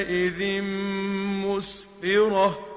يومئذ مسفرة.